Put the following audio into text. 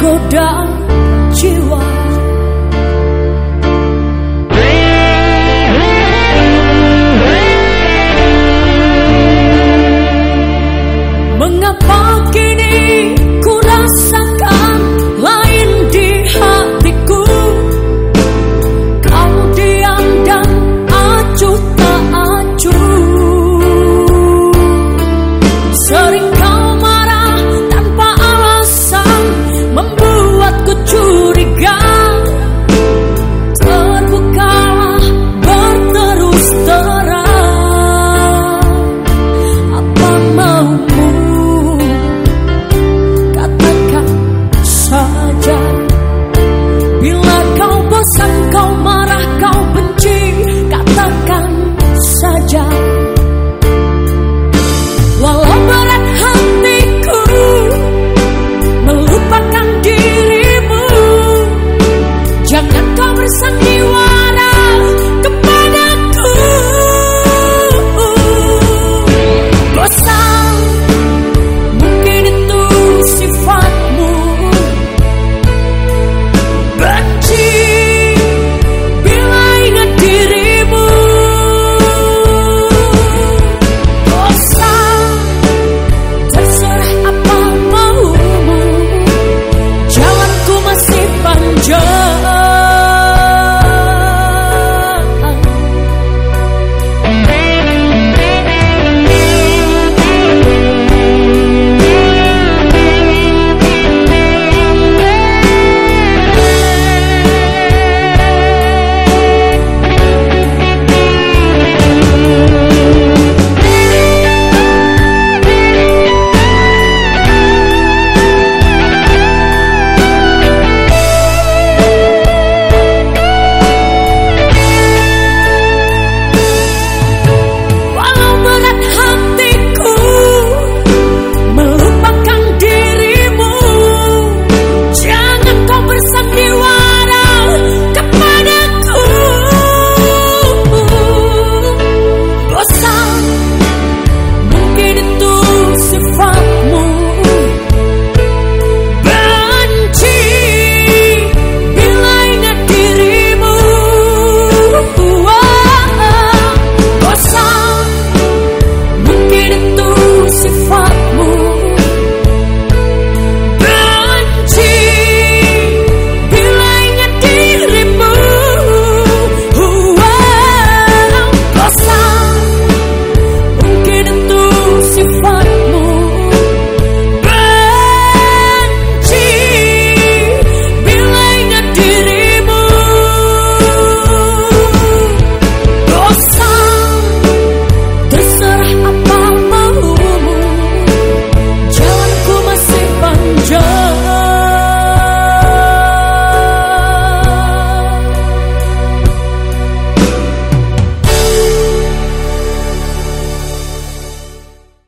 tergoda